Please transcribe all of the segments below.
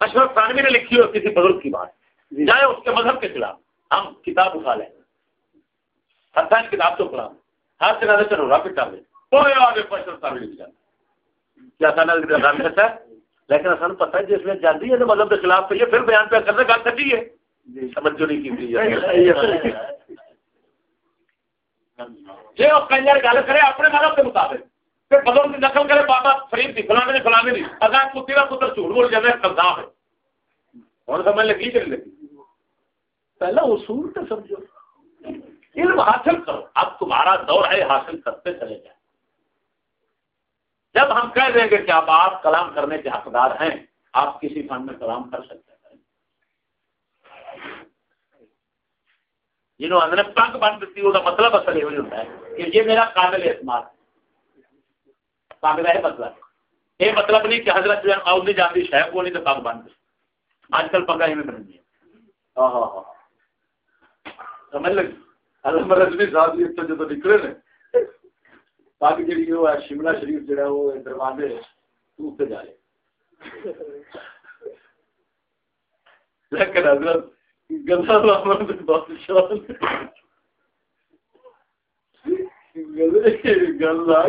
اشرف خانوی نے لکھی ہو کسی بزرگ کی بات۔ چاہے اس کے مذہب کے خلاف۔ ہم کتاب اٹھا لیں۔ حسین کتاب تو پڑھا۔ ہر جگہ سے چلو راپٹ ڈال دیں کوئی آگے اشرف خانوی لکھ جاتا۔ کیا لیکن اصل پتہ ہے جس میں جاتی ہے مذہب کے خلاف تو یہ پھر بیان پہ کرنے گل سچی ہے۔ جی، سمجھ جو نہیں کی جی وہ کنجر گل کرے اپنے مذہب کے مطابق۔ بدل کی نقل کرے بابا فرید تھی فلانے نے فلانے نہیں اگر کتی کا پتر جھوٹ بول جائے کلزام ہے۔ اور سمجھ لگی چلی لگی؟ پہلا اصول تو سمجھو۔ علم حاصل کرو۔ اب تمہارا دور ہے حاصل کرتے چلے جائیں۔ جب ہم کہہ دیں گے کہ اب آپ کلام کرنے کے حقدار ہیں آپ کسی فن میں کلام کر سکتے ہیں۔ جنہوں نے پنگ بن دیتی وہ مطلب اصل یہ ہوتا ہے کہ یہ میرا قابل اعتماد ہے۔ پگ کا یہ مطلب۔ یہ مطلب نہیں کہ حضرت جو ہے نہیں جانتی شہ کو نہیں تو پگ بن آج کل پگا ہی میں بن گئی ہاں ہاں ہاں سمجھ لگی؟ علامہ رضوی صاحب جی تو جب نکلے پگ جی وہ ہے، شملہ شریف جہا وہ دروازے ٹوٹتے لیکن حضرت گلا گل آ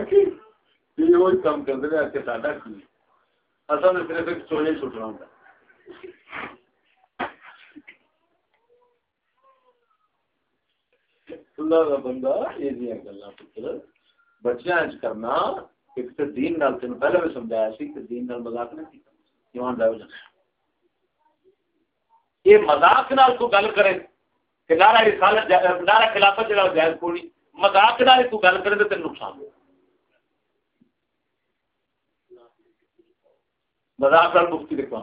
کے وہی کام کرتے ہیں کہ ساڈا کی اصل میں صرف ایک چھٹنا ہوتا اللہ بندہ یہ گلا پتر بچیاں کرنا ایک تو دین نال تین پہلے بھی سمجھایا سی کہ دین نال مذاق نہیں ہو جانا یہ مذاق نال کو گل کرے کہ نارا رسالت نارا خلافت جڑا جائز کوئی مذاق نال گل کرے تو تین نقصان ہو مذاق نال مفتی دکھا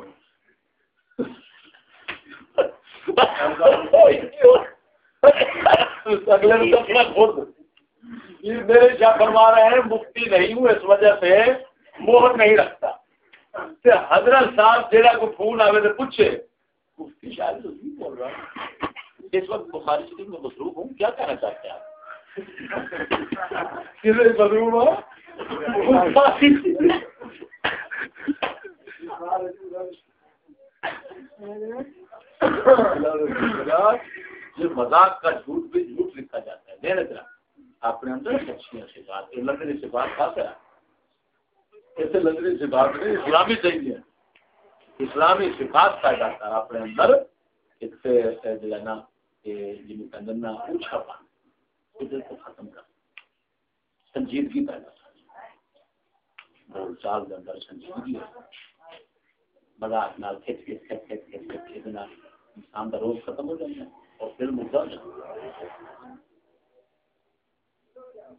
اگلے میرے شاہ فرما رہے ہیں، مفتی نہیں ہوں، اس وجہ سے مہر نہیں رکھتا۔ حضرت صاحب جہاں کو فون آئے تو پوچھے، مفتی شاید جی، بول رہا اس وقت بخاری شریف میں مصروف ہوں، کیا کہنا چاہتے ہیں آپ؟ مصروف ہو یہ مذاق کا جھوٹ بھی جھوٹ لکھا جاتا ہے میرے طرح اپنے اندر اچھیاں سے بات لندنی سے بات خاص ہے ایسے لندنی سے بات نہیں، اسلامی چاہیے اسلامی صفات پیدا کر اپنے اندر۔ جو ہے نا جن کے اندر نا اونچا پان ادھر کو ختم کر۔ سنجیدگی پیدا کر۔ بول چال کے اندر سنجیدگی ہے۔ مزاق نال کھچ کھچ کھچ کھچ کھچ کھچ کھچنا انسان کا روز ختم ہو جائے اور پھر مدد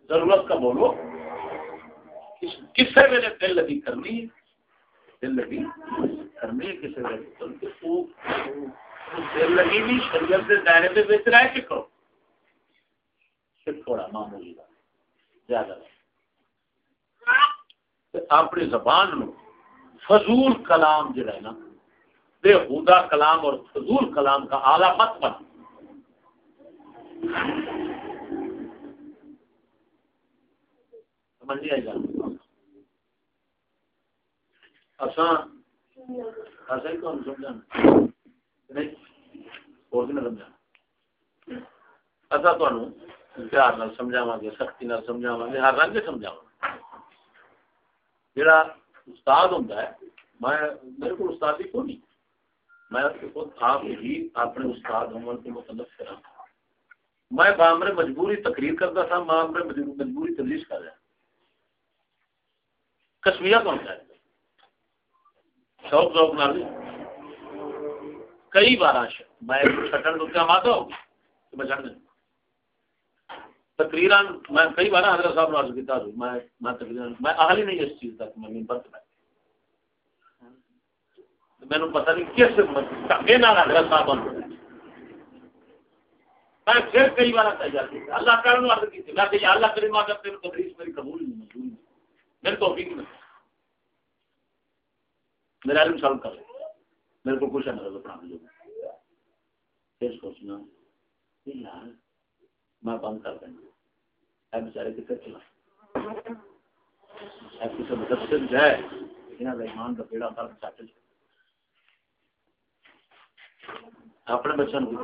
ضرورت کا بولو، کس سے میرے دل لگی کرنی دل لگی کرنی ہے کسی دل لگی؟ بھی شریعت کے دائرے میں بیچ رہا ہے کہ کرو صرف تھوڑا معمولی کا زیادہ۔ اپنی زبان میں فضول کلام جو ہے نا، بے حدا کلام اور فضول کلام کا آلہ مت بن۔ سمجھ گا ایسا ہی کون سمجھانا نہیں، اور بھی نہ سمجھا۔ اچھا، اصا پیار نال سمجھاوا گے، سختی نال سمجھاوا گے، ہر رنگ سمجھاوا جڑا استاد ہوتا ہے، میں میرے کو استاد ہی کو نہیں۔ میں آپ ہی اپنے استاد ہونے کے متعلق کرا میں بامر مجبوری تقریر کرتا تھا بامر مجبوری تدریس کر رہا ہاں۔ کشمیر کون سا ہے؟ شوق شوق نہ کئی بار میں چھٹن تو کیا ماتا ہوں کہ میں چھڑ تقریر میں کئی بار حضرت صاحب نے عرض کیا میں میں تقریر میں اہل ہی نہیں اس چیز کا میں ممبر پہ مینو پتہ نہیں کس ڈھنگے نال حضرت صاحب نے میں پھر کئی بار تیار اللہ تعالیٰ عرض کی میں کہ اللہ کریم اگر تیرے تدریس میری قبول نہیں، منظور نہیں۔ میرے تو نہیں۔ میرا علم سالو کر میرے کو کچھ ہے میرا پڑھا جو پھر سوچنا یار میں بند کر دیں گا کتنے چلا؟ کسی مدرسے مطلب جائے یہاں کا ایمان کا چٹ اپنے بچوں کو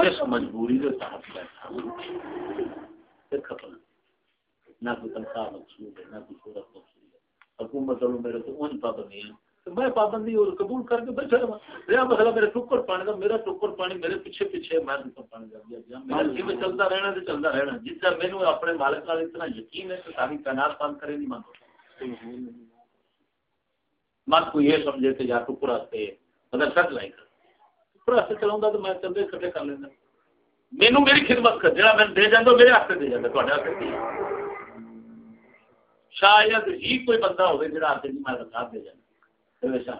اس مجبوری کے تحت بیٹھا نہ کوئی تنخواہ مقصود ہے، نہ کوئی صورت مقصود ہے۔ حکومت والوں میرے تو ان پابندی میں پابندی اور قبول کر کے بیٹھا رہا رہا مسئلہ میرے ٹکر پانی کا میرا ٹکر پانی میرے پیچھے پیچھے میں ٹکر پانی کر دیا میرا جی چلتا رہنا تو چلتا رہنا جس طرح میرے اپنے مالک کا اتنا یقین ہے کہ ساری تعینات بند کرے نہیں مانتا مت کوئی یہ سمجھے کہ یا ٹکر سے مطلب سچ لائی کر۔ ٹکر واسطے چلاؤں گا تو میں چلتے کٹے کر لینا۔ مینو میری خدمت کر جا میں دے جانا میرے ہاتھ دے جانا تھوڑے ہاتھ شاید ہی کوئی بندہ ہوگا جہاں ہاتھ نہیں میں رکھا دے جانا ہمیشہ۔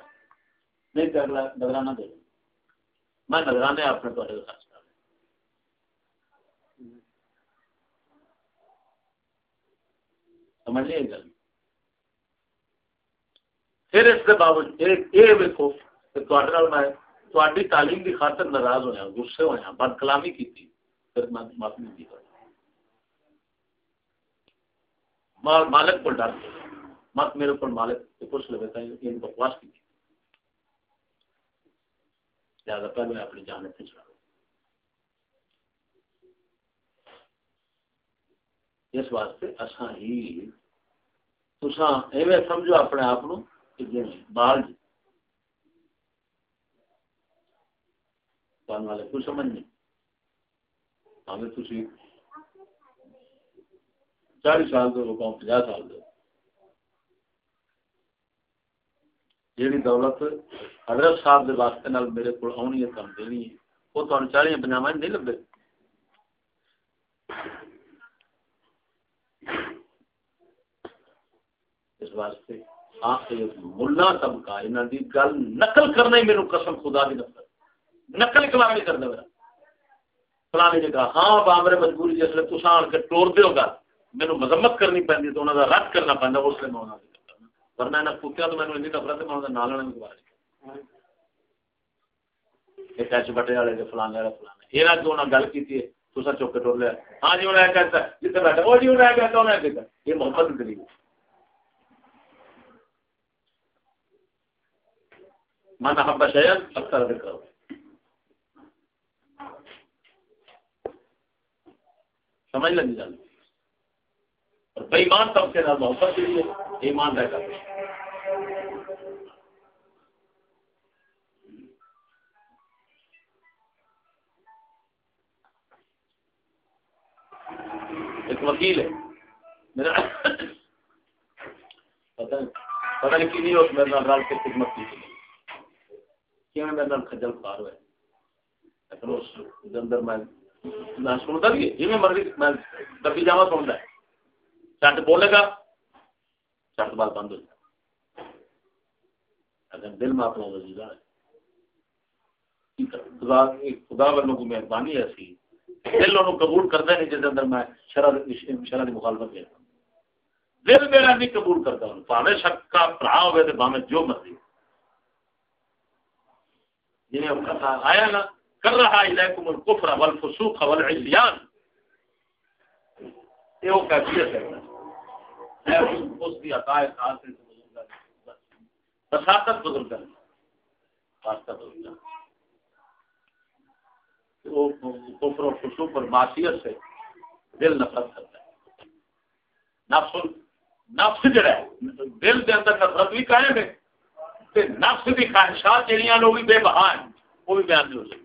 نہیں کر رہا نگرانہ دے میں نگرانے اپنے تھوڑے خرچ کر سمجھ لیے گل؟ پھر اس کے باوجود یہ دیکھو کہ میں تاری تعلیم کی خاطر ناراض ہوا غصے ہوا بد کلامی کی پھر میں معافی نہیں دی مالک کو ڈر مت میرے کو مالک پوچھ لگے تھا یہ بکواس کی زیادہ پہلے اپنی جان سے چڑھا اس واسطے اصا ہی تسا ایویں سمجھو اپنے آپ کو کہ جی بال جی۔ والے کوئی سمجھ نہیں ہمیں تھی چالیس سال دو پناہ سال دو۔ جیڑی دولت حضرت صاحب دے واسطے نال میرے کو آنی ہے کم دینی ہے، وہ تو چالیاں پنجاواں نہیں لبے۔ اس واسطے آپ ملا طبقہ انہاں دی گل نقل کرنا ہی میرے قسم خدا دی نفرت۔ نقل کلام نہیں کردا میرا فلانے نے کہا ہاں بامرے مجبوری جس لے تساں کے ٹور دیو گا میرے مذمت کرنی پہنی تو انہوں کا رد کرنا پہنتا اس لیے میں انہوں ورنہ انہیں کتیا تو مینو نفرت میں نال والے گوارا ایک بٹے والے فلانے والے فلانے۔ یہ جو گل تو چوک کے لیا۔ ہاں جی انہیں کہتا جتنے بیٹھا، وہ جی انہیں کہتا انہیں کہتا یہ محبت دلی من حب اکثر ذکر سمجھ لگی جانا بےمان سب کے محبت کے لیے۔ ایمان رہ کر ایک وکیل ہے۔ میرا پتہ نہیں کی اس میرے نال کے خدمت کی۔ کیوں میرے نال کھجل پار ہوئے؟ لیکن اس اندر میں میں سنتا بھی جی میں مرضی میں دبی جاوا سنتا ہے۔ چٹ بولے گا۔ چٹ بات بند ہو جائے۔ اگر دل میں اپنا وزیرہ ہے۔ خدا خدا والوں کو مہربانی ایسی۔ دل انہوں قبول کرتا نہیں جس اندر میں شرح شرح کی مخالفت کیا دل میرا نہیں قبول کرتا ہوں پاوے شک کا پڑا ہوئے تو باوے جو مرضی۔ جنہیں ہم کہا آیا نا، کر رہا الیکم الکفر والفسوق والعصیان۔ یہ وہ کیفیت ہے۔ ہے اس کی عطا عقائد بساطت بدل کر واسطہ بدل کر کفر و خوشو پر معصیت سے دل نفرت کرتا ہے۔ نفس نفس جڑا ہے، دل کے اندر نفرت بھی قائم ہے نفس کی خواہشات جہاں لوگ بے بہا ہیں، وہ بھی بیان نہیں ہو سکتی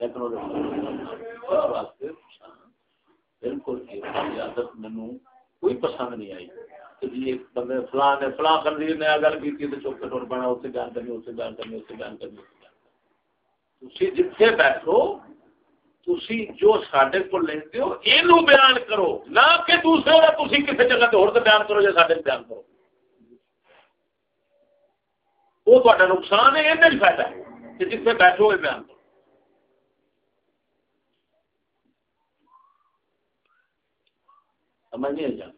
لیکن بالکل جی، عادت مینو کوئی پسند نہیں آئی۔ جی، ایک بندے فلاں نے، فلاں خنزیر نے گل کی تو چوکے ٹوٹ پڑا، اسے بیان کرنی، اسے بیان کرنی، اسے بیان کرنی بیٹھو جو سڈے کو ہو یہ بیان کرو۔ نہ کہ دوسرے کسی جگہ بیان کرو یا سڈے بیان کرو۔ وہ نقصان ہے یہ فائدہ ہے کہ جتنے بیٹھو یہ بیان کرو۔ سمجھ نہیں جانا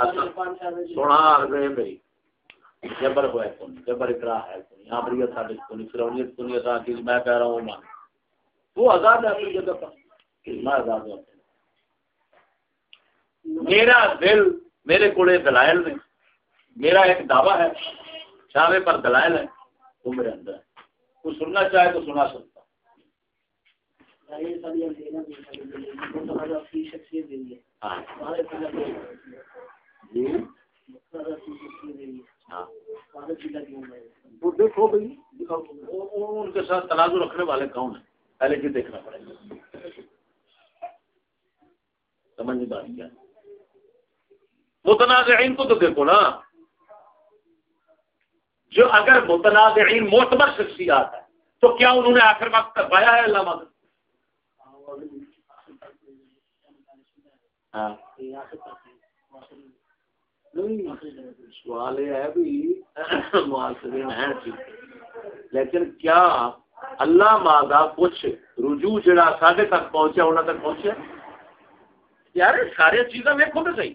اچھا۔ سونا جبر ہوا کون جبر ہے کون ثابت کون فرونیت کون میں کہہ رہا ہوں مان وہ آزاد ہے اپنی جگہ پر۔ میں آزاد ہوں میرا دل میرے کو دلائل میرا ایک دعویٰ ہے۔ چاہے پر دلائل ہے وہ میرے اندر ہے وہ سننا چاہے تو سنا سکتا جی دیکھو بھائی ان کے ساتھ تنازع رکھنے والے کون ہیں؟ پہلے کی دیکھنا پڑے گا۔ سمجھ بات کیا؟ متنازعین کو تو دیکھو نا۔ جو اگر متنازعین معتبر شخصیات ہے تو کیا انہوں نے آخر وقت کروایا ہے اللہ مدد ہاں۔ سوال یہ ہے بھی لیکن کیا اللہ مادہ کچھ رجوع جڑا سارے تک پہنچا انہوں تک پہنچا یار ساری چیزاں ویکو تو صحیح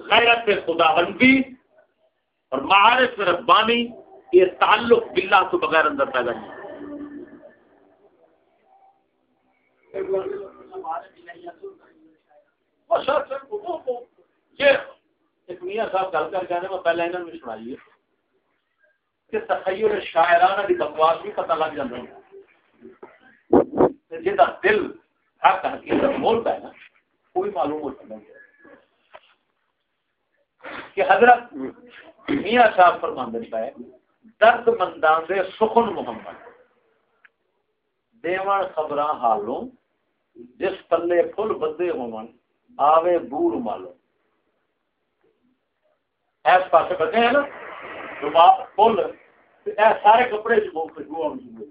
غیرت خدا بندی اور معارف ربانی یہ تعلق باللہ تو بغیر اندر پیدا نہیں میاں صاحب گل کر میں پہلے انہوں نے سنائیے کہ تخیل شاعرانہ کی بکواس بھی پتہ لگ جاتا جا دل حق حقیقت بولتا ہے نا کوئی معلوم ہو سکتا ہے۔ کہ حضرت میاں صاحب فرماندے پائے درد مندان دے سخن محمد۔ دیوان خبراں حالوں، جس پلے پھل بدے ہون، آوے بور مالو ایس پاسے بچے ہیں نا جو پھل سارے کپڑے جو خوشبو آنی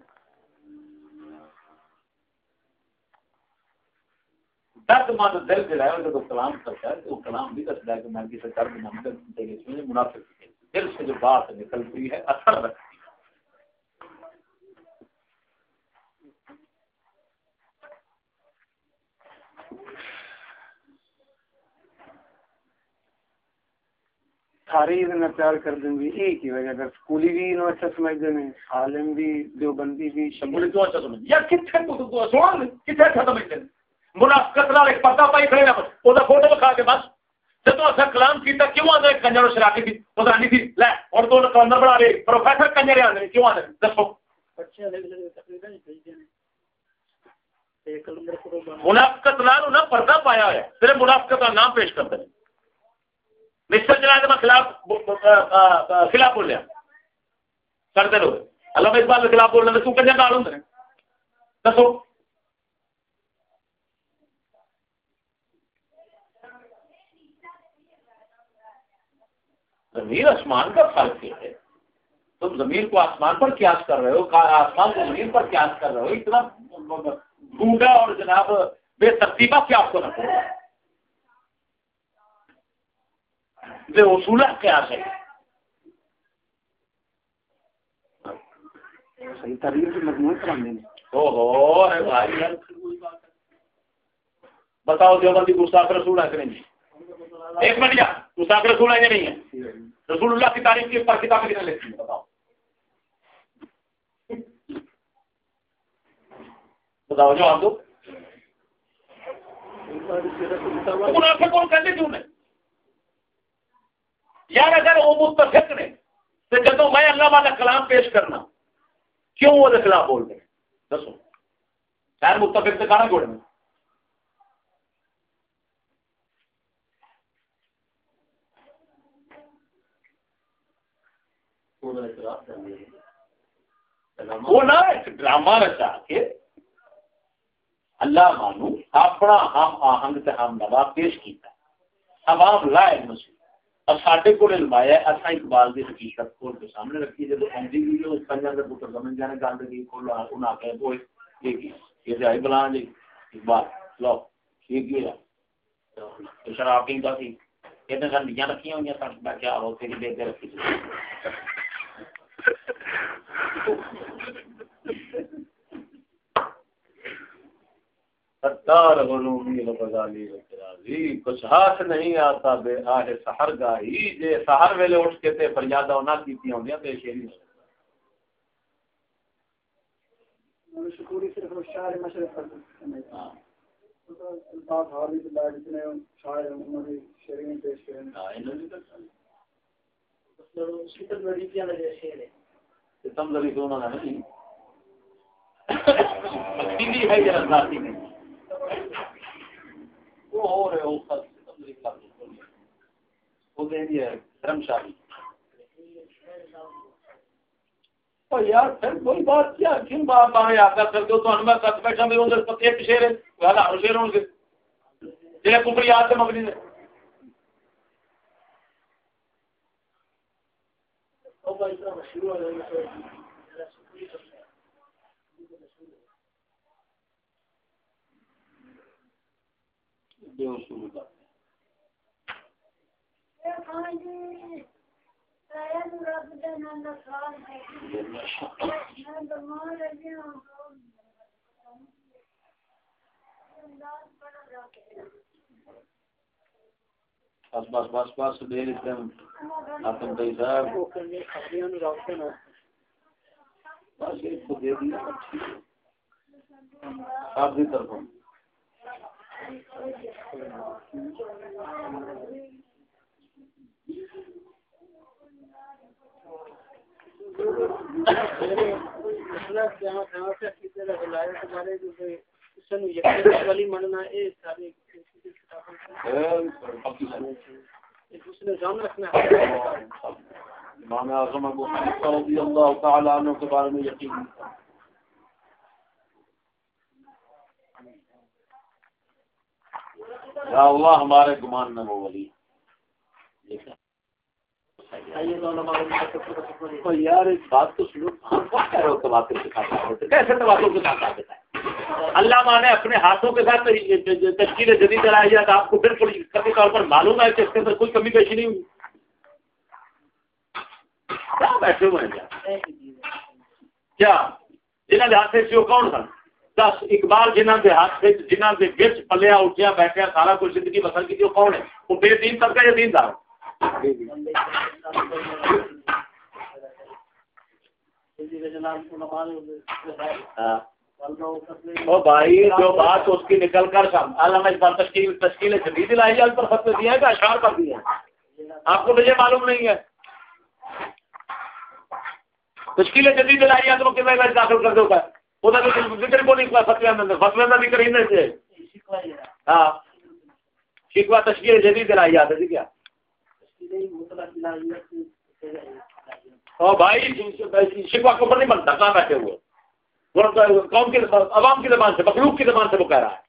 درد مند دل ہے جب کلام کرتا ہے تو کلام بھی ہے کہ میں کسی درد مند دل منافق دل سے جو بات نکلتی ہے اثر رکھتی ہے۔ ساری پیار کر دیں گی ایک ہی وجہ اگر سکولی بھی انہوں اچھا سمجھ دیں عالم بھی دیوبندی بھی سکولی تو اچھا سمجھ یا کتنے کتنے اچھا سمجھ دیں منافقت نال ایک پردہ پائی کھڑے نا وہ فوٹو دکھا کے بس۔ جب اصا کلام کیتا کیوں آدھے کنجر شراکی تھی وہ نہیں تھی لے اور تو کلندر بنا رہے پروفیسر کنجر آدھے کیوں آدھے دسو۔ منافقت نال نہ پردہ پایا ہے۔ صرف منافقت کا نام پیش کرتے ہیں۔ مسٹر جنا کے میں خلاف خلاف بولیا۔ کرتے رہو اللہ اس بات کے خلاف بولنا تو کنجر نال ہوں دسو۔ زمین آسمان کا فرق کیا ہے۔ تم زمین کو آسمان پر قیاس کر رہے ہو آسمان کو زمین پر قیاس کر رہے ہو۔ اتنا ڈھونڈا اور جناب بے ترتیبہ کیا آپ کو نہ کرو بے اصولہ قیاس ہے۔ صحیح تاریخ کی او ہو بھائی۔ بتاؤ دیوبندی گستاخ رسول ہے کہ نہیں ایک منٹ جا گستاخ رسول ہے کہ نہیں ہے؟ رسول اللہ کی تاریخ کی، پر کتاب کتنے لکھتی ہیں؟ بتاؤ۔ بتاؤ جو آپ دو منافع کون کرنے کیوں جی نہیں یار اگر وہ متفق نے، تو جب میں اللہ والا کلام پیش کرنا، کیوں وہ خلاف بول رہے دسو۔ شاید متفق سے کھانا گوڑ وہ نہ ایک ڈرامہ رچا کے اللہ مانو، اپنا ہم آہنگ تے ہم نوا پیش کیتا۔ عوام لائے مسلم اور ساڈے کو علم آیا اسا اقبال دی حقیقت کھول کے سامنے رکھی۔ جب اندی بھی جو پنجاب دے پتر سمجھ جانے گل دی کھول انہاں کہ وہ یہ کی؟ یہ جائے بلان جی۔ اقبال، لو، یہ کی ہے شراب پیندا سی۔ یہ گندیاں رکھیاں ہوئی ہیں سن بیٹھا ہو تیری دے رکھی ستار غلومی غزالی غزالی کچھ ہاتھ نہیں آتا بے آہ سحر گاہی جے سحر ویلے اٹھ کے تے فریادہ نہ کیتی ہوندیاں تے شیری ہو شکوری صرف شاعر مشرق پر ہاں الفاظ حالی کے بعد جتنے شاعر انہوں نے شعریں پیش کریں ہاں انہوں نے ستم لڑی کیا لگے شعر ہے ستم تو انہوں نے نہیں ہے ذاتی نہیں وہ ہو رہے ہو خاص ستم کا وہ دے دیا شاہی۔ یار پھر کوئی بات کیا؟ کیوں بات باہر کر دو تو میں بیٹھا ایک شیر ہے۔ ہزاروں شیر ہوں گے۔ جی کپڑی آ سے مبنی نے Thank بس بس بس بس، دیر اتم ختم کئی صاحب۔ بس، یہ تو دے دیا آپ کی طرف۔ اللہ ہمارے گمان میں وہ ولی۔ یار بات تو سنو۔ کیسے اللہ ماں نے اپنے ہاتھوں کے ساتھ تشکیل جدید چلائی جائے تو آپ کو بالکل کبھی طور پر معلوم ہے کہ اس کے اندر کوئی کمی پیشی نہیں ہوئی۔ کیا بیٹھے ہوئے ہیں؟ کیا؟ جنہوں کے ہاتھ سے کون سن؟ دس، اقبال جنہوں کے ہاتھ سے جنہوں کے گرچ پلیا اٹھیا بیٹھے سارا کچھ زندگی بسر کی، وہ کون ہے؟ وہ بے دین طبقہ یا دین دار؟ ہاں۔ او بھائی، جو بات اس کی نکل کر علامہ اقبال تشکیل تشکیل جدید لائی جائے پر فتوی دیا ہے کہ اشعار کر دیا ہے آپ کو مجھے معلوم نہیں ہے۔ تشکیل جدید لائی ہے، تو کتنا علاج داخل کر دو گا وہ تو ذکر کو نہیں فتوی اندر فتوی کا ذکر ہی نہیں ہاں۔ شکوا تشکیل جدید لائی جاتے تھی کیا۔ او بھائی شکوا کے اوپر نہیں بنتا، کہاں بیٹھے ہوئے؟ قوم کی عوام کی زبان سے، مخلوق کی زبان سے وہ کہہ رہا ہے۔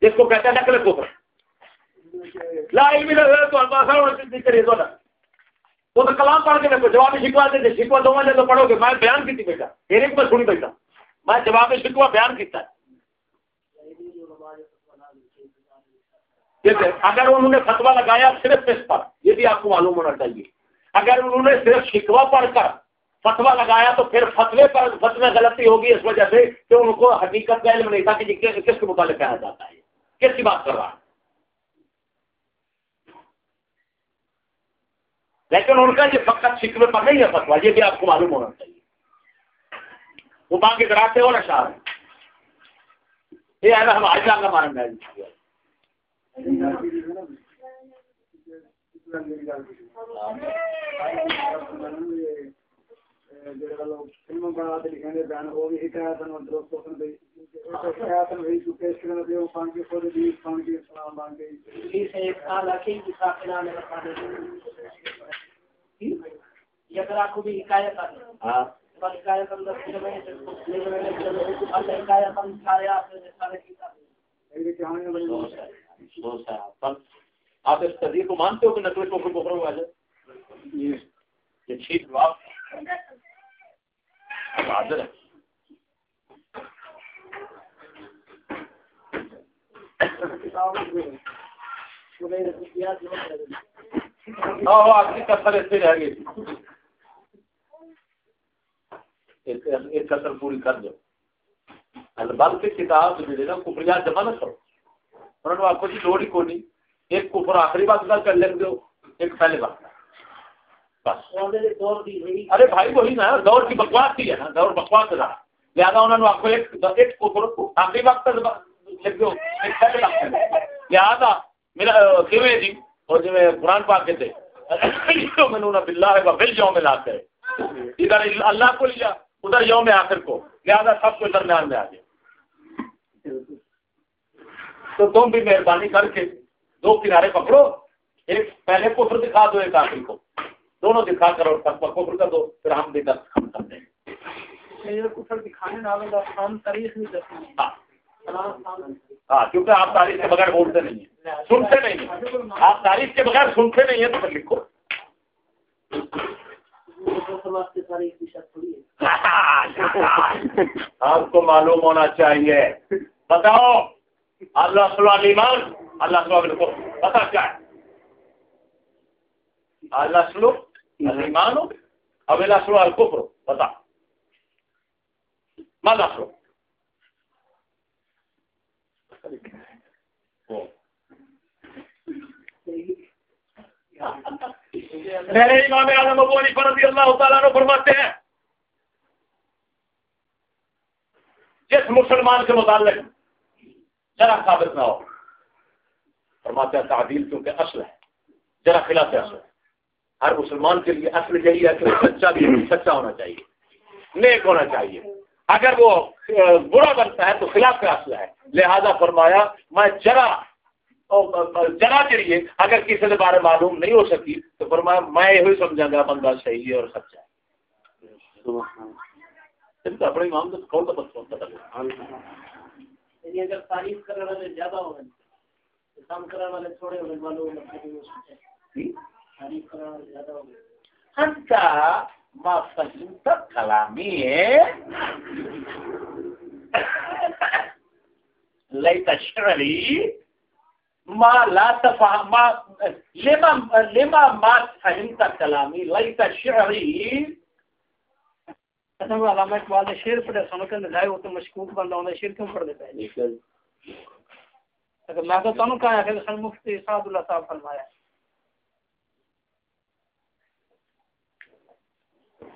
جس کو کہتا ہے نقل کوفر لا علمی تو کریے تو وہ تو کلام پڑھ کے دیکھو جواب شکوا دے شکوا دو جب تو پڑھو گے۔ میں بیان کی تھی بیٹا میرے کو سنی بیٹا۔ میں جواب شکوا بیان کیتا ہے۔ اگر انہوں نے فتوا لگایا صرف اس پر، یہ بھی آپ کو معلوم ہونا چاہیے۔ اگر انہوں نے صرف شکوا پڑھ کر فتوا لگایا تو پھر فتوے پر فتوے غلطی ہوگی اس وجہ سے کہ ان کو حقیقت کا علم نہیں تھا جی کہ کس کے متعلق کہا جاتا ہے۔ کس کی بات کر رہا ہے؟ لیکن ان کا یہ فقط شکوے پر نہیں ہے فتوا یہ بھی آپ کو معلوم ہونا چاہیے۔ وہ مانگ کراتے ہو نا شاہ یہ ہے ہم آج کا ماننا ہے ہاں۔ فلم بنا لکھنے بیان وہ بھی حکایت اور دوستوں نے حکایت میں جو پیش کرنا دے وہ پان کے خود بھی پان کے سلام مان کے اس سے ایک سال اکی کی ساخنا میں رکھا دے یہ کرا کو بھی حکایت ہے۔ ہاں آپ اس تدیر کو مانتے ہو کہ نقل کو کفر ہوا جائے یہ ٹھیک جواب حاضر ہے۔ آپ کی کسر ایسے رہ گئی ایک کسر پوری کر دو۔ البل کی کتاب جو نا کفریات جمع نہ کرو۔ انہوں نے آپ کو جی لوڑ ہی کونی۔ ایک کفر آخری بات کر لکھ دو، ایک پہلے بات بس۔ ارے بھائی وہی نا دور کی بکواس کی ہے نا دور بکواس رہا لہٰذا انہوں نے آپ کو ایک ایک آخری وقت لکھ دو لہٰذا میرا کیوں جی؟ اور جو قرآن پاک کے تھے۔ ہے بل میں لاتے ادھر اللہ کو لیا ادھر یوم آخر کو۔ لہٰذا سب کو درمیان میں آ جائے تو تم بھی مہربانی کر کے دو کنارے پکڑو۔ ایک پہلے کفر دکھا دو ایک آخری کو۔ دونوں دکھا کر اور کفر کر دو پھر ہم بھی درد کم کر دیں ہاں۔ ہاں کیونکہ آپ تاریخ کے بغیر بولتے نہیں ہیں۔ سنتے نہیں ہیں۔ آپ تاریخ کے بغیر سنتے نہیں ہیں تو پھر لکھو۔ آپ کو معلوم ہونا چاہیے۔ بتاؤ اللہ صلی ایمان اللہ صلی کو پتا کیا ہے؟ اللہ سلو ایمان ہو اب اللہ سلو الکفر بتا مالا سلو میرے امام اعظم ابو علی فرضی اللہ تعالیٰ نے فرماتے ہیں جس مسلمان کے متعلق ذرا ثابت نہ ہو فرماتے ہیں تعدیل کیونکہ اصل ہے ذرا خلاف اصل ہے ہر مسلمان کے لیے اصل یہی ہے کہ سچا بھی سچا ہونا چاہیے۔ نیک ہونا چاہیے۔ اگر وہ برا بنتا ہے تو خلاف کا اصل ہے۔ لہذا فرمایا میں ذرا جنا کے لیے اگر کسی کے بارے معلوم نہیں ہو سکی تو فرمایا میں یہ سمجھا گا بندہ صحیح ہے اور سچا ہے۔ اپنے امام تو کون سا پتہ یعنی اگر تعریف کرنے والے زیادہ ہو کام کرنے والے تھوڑے ہونے گئے ما فهمت كلامي ليت شعري ما لا تفهم ما لما لما ما فهمت كلامي ليت شعري علامہ اقبال نے شیر پڑھے کے لائے وہ تو مشکوک بندہ ہونا شیر کیوں پڑھ دیتا ہے؟ اگر میں تو تمہیں کہا ہے کہ مفتی سعد اللہ صاحب فرمایا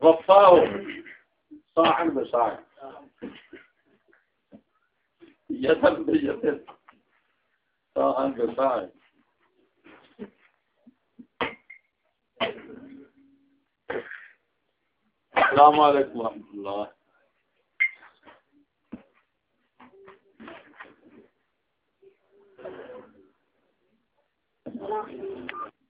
وفاه صاعا بصاع يدا بيد صاعا بصاع السلام عليكم ورحمة الله Thank you.